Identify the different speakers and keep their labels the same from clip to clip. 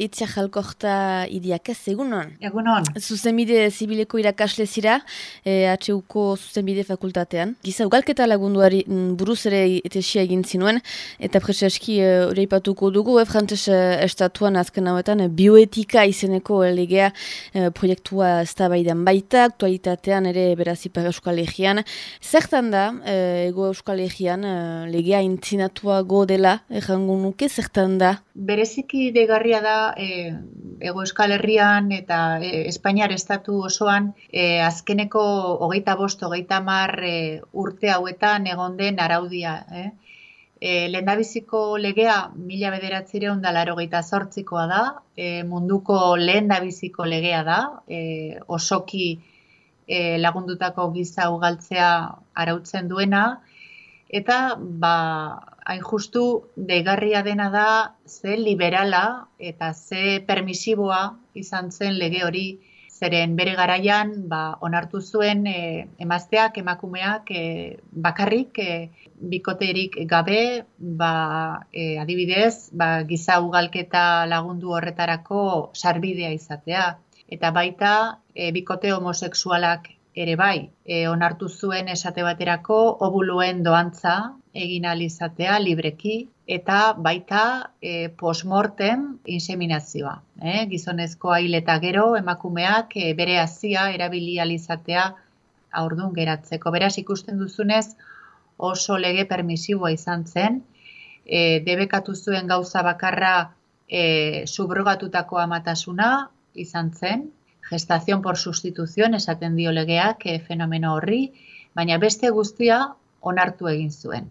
Speaker 1: Eitzia jalkorta idiak ez, egunon?
Speaker 2: Egunon.
Speaker 1: Zuzenbide zibileko irakasle zira, e, HUko zuzenbide fakultatean. Giza, ugalketa lagunduari mm, buruz ere etesia egin zinuen, eta preseski hori e, dugu, e, frantzes e, estatuan azken hauetan, e, bioetika izeneko legea e, proiektua eztabaidan baita, aktualitatean ere berazipar euskal egian. Zertan da, e, ego euskal egian, e, legea intzinatua godela, errangun nuke, zertan da?
Speaker 2: Bereziki degarria da, e, ego euskal herrian eta e, Espainiar estatu osoan e, azkeneko hogeita bost, hogeita mar e, urte hauetan egon den araudia. Eh? E, lehendabiziko legea mila bederatzireun da laro zortzikoa da, e, munduko lehendabiziko legea da, e, osoki e, lagundutako giza ugaltzea arautzen duena, eta ba, hain justu degarria dena da ze liberala eta ze permisiboa izan zen lege hori zeren bere garaian ba, onartu zuen e, emazteak, emakumeak e, bakarrik e, bikoterik gabe ba, e, adibidez ba, giza ugalketa lagundu horretarako sarbidea izatea. Eta baita e, bikote homosexualak ere bai, e, onartu zuen esate baterako obuluen doantza egin alizatea libreki eta baita e, postmortem inseminazioa. E, gizonezko hil eta gero emakumeak e, bere hazia erabili alizatea aurdun geratzeko. Beraz ikusten duzunez oso lege permisiboa izan zen, e, debekatu zuen gauza bakarra e, subrogatutako amatasuna izan zen, gestazion por sustituzion esaten dio legeak e, fenomeno horri, baina beste guztia onartu egin zuen.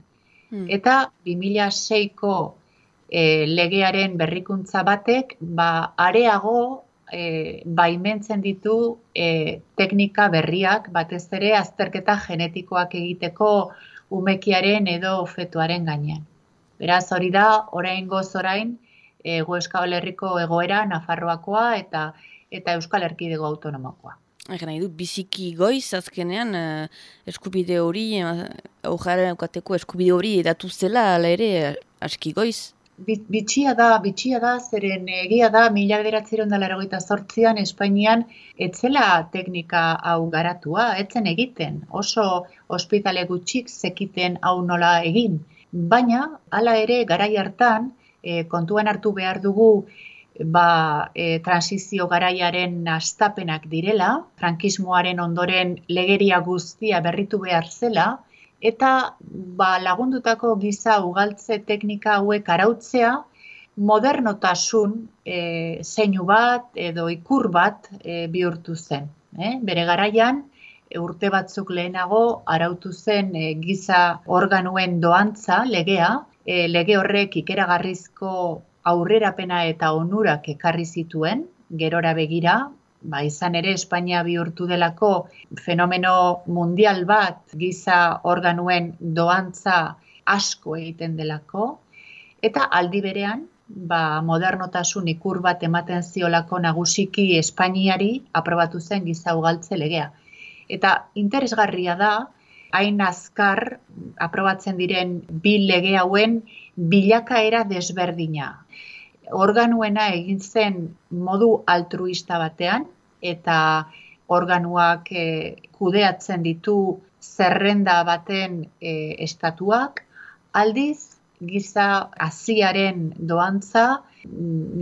Speaker 2: Hmm. Eta 2006ko e, eh, legearen berrikuntza batek, ba, areago e, baimentzen ditu e, teknika berriak, batez ere azterketa genetikoak egiteko umekiaren edo fetuaren gainean. Beraz, hori da, orain goz orain, ego eskabalerriko egoera, Nafarroakoa, eta eta Euskal Erkidego autonomokoa.
Speaker 1: Egen nahi du, biziki goiz azkenean uh, eskubide hori, aujaren uh, eskubide hori edatu zela, ala ere, aski goiz?
Speaker 2: Bitxia da, bitxia da, zeren egia da, mila bederatzeron dala erogeita zortzian, Espainian, etzela teknika hau garatua, etzen egiten, oso ospitale gutxik zekiten hau nola egin. Baina, hala ere, garai hartan, kontuan hartu behar dugu, ba, e, transizio garaiaren astapenak direla, frankismoaren ondoren legeria guztia berritu behar zela, eta ba, lagundutako giza ugaltze teknika hauek arautzea, modernotasun e, zeinu bat edo ikur bat e, bihurtu zen. E? Bere garaian, urte batzuk lehenago arautu zen e, giza organuen doantza legea, e, lege horrek ikeragarrizko aurrerapena eta onurak ekarri zituen, gerora begira, ba, izan ere Espainia bihurtu delako fenomeno mundial bat giza organuen doantza asko egiten delako, eta aldi berean, ba, modernotasun ikur bat ematen ziolako nagusiki Espainiari aprobatu zen giza ugaltze legea. Eta interesgarria da, hain azkar aprobatzen diren bi lege hauen bilakaera desberdina. Organuena egin zen modu altruista batean eta organuak e, kudeatzen ditu zerrenda baten e, estatuak, aldiz giza aziaren doantza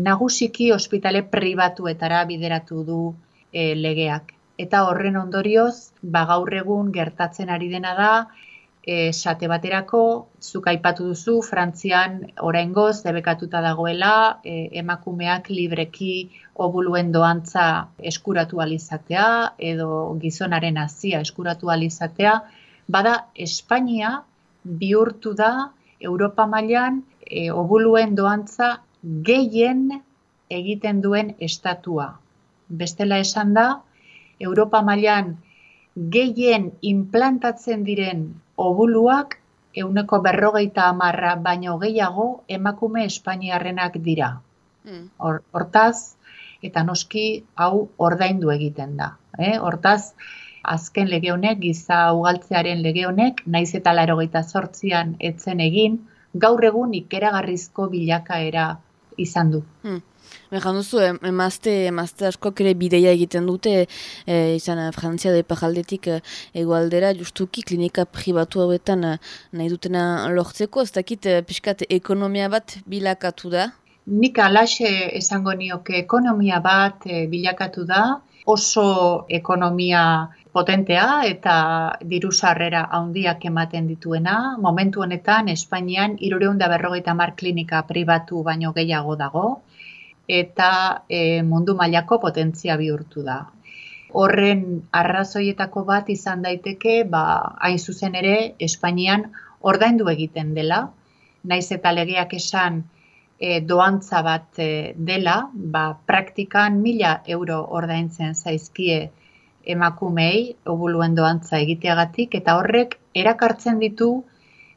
Speaker 2: nagusiki ospitale pribatuetara bideratu du e, legeak eta horren ondorioz, ba gaur egun gertatzen ari dena da, esate baterako, zuk aipatu duzu, Frantzian oraingoz debekatuta dagoela, e, emakumeak libreki obuluen doantza eskuratu alizatea, edo gizonaren hazia eskuratu alizatea, bada Espainia bihurtu da Europa mailan e, obuluen doantza gehien egiten duen estatua. Bestela esan da, Europa mailan gehien implantatzen diren obuluak euneko berrogeita amarra baino gehiago emakume Espainiarrenak dira. Hmm. Hortaz, eta noski hau ordaindu egiten da. Eh? Hortaz, azken lege honek, giza ugaltzearen lege honek, naiz eta larogeita sortzian etzen egin, gaur egun ikeragarrizko bilakaera izan du. Hmm.
Speaker 1: Behan duzu, emazte, emazte askok ere bideia egiten dute, e, izan Frantzia da epajaldetik egualdera, justuki klinika pribatu hauetan e, nahi dutena lortzeko, ez dakit pixkat ekonomia bat bilakatu da?
Speaker 2: Nik alaxe esango nioke ekonomia bat bilakatu da, oso ekonomia potentea eta diru sarrera handiak ematen dituena. Momentu honetan, Espainian, irureunda berrogeita mar klinika pribatu baino gehiago dago eta e, mundu mailako potentzia bihurtu da. Horren arrazoietako bat izan daiteke, ba, hain zuzen ere, Espainian ordaindu egiten dela, naiz eta legeak esan e, doantza bat e, dela, ba, praktikan mila euro ordaintzen zaizkie emakumei, obuluen doantza egiteagatik, eta horrek erakartzen ditu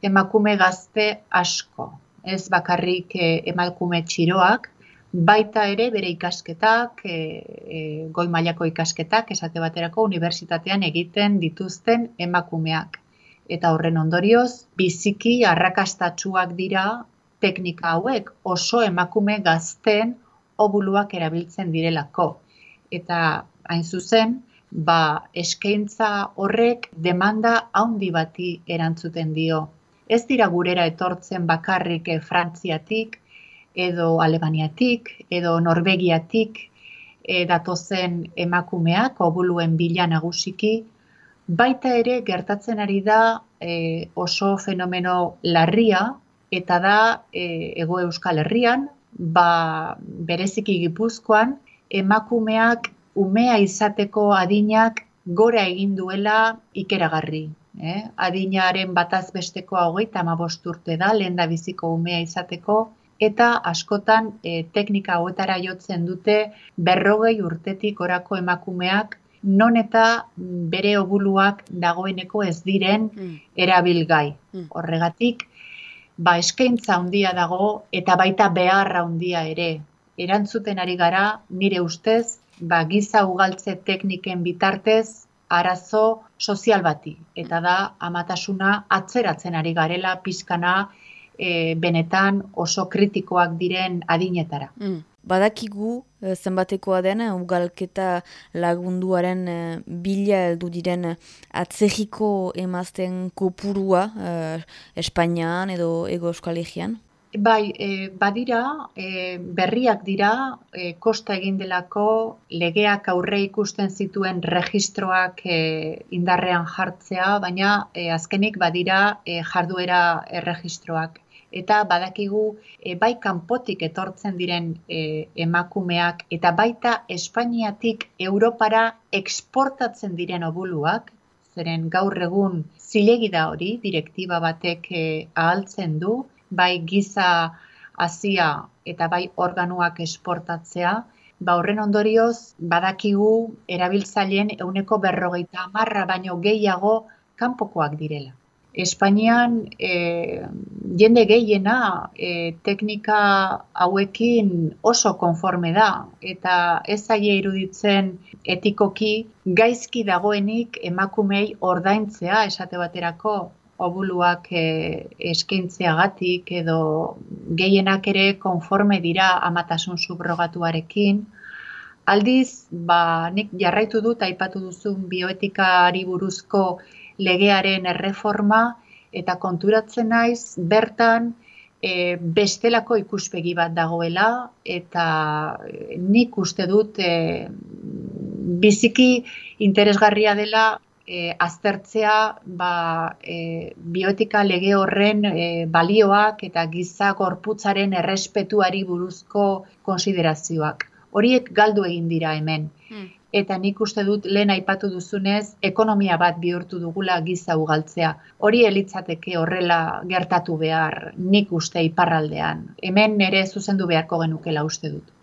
Speaker 2: emakume gazte asko. Ez bakarrik e, emakume txiroak, baita ere bere ikasketak, e, e, goi mailako ikasketak, esate baterako unibertsitatean egiten dituzten emakumeak. Eta horren ondorioz, biziki arrakastatsuak dira teknika hauek oso emakume gazten obuluak erabiltzen direlako. Eta hain zuzen, ba, eskaintza horrek demanda handi bati erantzuten dio. Ez dira gurera etortzen bakarrik e, Frantziatik, edo Alemaniatik, edo Norvegiatik e, datozen emakumeak, obuluen bila nagusiki, baita ere gertatzen ari da e, oso fenomeno larria, eta da e, ego euskal herrian, ba, bereziki gipuzkoan, emakumeak umea izateko adinak gora egin duela ikeragarri. Eh? Adinaren bataz besteko hogeita urte da, lehen da biziko umea izateko, eta askotan e, teknika hauetara jotzen dute berrogei urtetik orako emakumeak non eta bere obuluak dagoeneko ez diren mm. erabilgai. Mm. Horregatik, ba eskaintza handia dago eta baita beharra handia ere. Erantzuten ari gara, nire ustez, ba giza ugaltze tekniken bitartez arazo sozial bati. Eta da, amatasuna atzeratzen ari garela pizkana e, benetan oso kritikoak diren adinetara. Mm.
Speaker 1: Badakigu e, zenbatekoa den ugalketa lagunduaren e, bila heldu diren atzegiko emazten kopurua e, Espainian edo Ego Euskalegian?
Speaker 2: Bai, e, badira, e, berriak dira, e, kosta egin delako legeak aurre ikusten zituen registroak e, indarrean jartzea, baina e, azkenik badira e, jarduera erregistroak eta badakigu e, bai kanpotik etortzen diren e, emakumeak eta baita Espainiatik Europara eksportatzen diren obuluak, zeren gaur egun zilegi da hori, direktiba batek e, ahaltzen du, bai giza hasia eta bai organuak esportatzea, ba horren ondorioz badakigu erabiltzaileen euneko berrogeita marra baino gehiago kanpokoak direla. Espainian e, jende gehiena e, teknika hauekin oso konforme da eta ez zaie iruditzen etikoki gaizki dagoenik emakumei ordaintzea esate baterako obuluak e, eskaintzeagatik edo gehienak ere konforme dira amatasun subrogatuarekin. Aldiz, ba, nik jarraitu dut aipatu duzun bioetikari buruzko legearen erreforma eta konturatzen naiz bertan e, bestelako ikuspegi bat dagoela eta e, nik uste dut e, biziki interesgarria dela e, aztertzea ba, e, bioetika lege horren e, balioak eta giza gorputzaren errespetuari buruzko konsiderazioak. Horiek galdu egin dira hemen. Hmm eta nik uste dut lehen aipatu duzunez ekonomia bat bihurtu dugula giza ugaltzea. Hori elitzateke horrela gertatu behar nik uste iparraldean. Hemen ere zuzendu beharko genukela uste dut.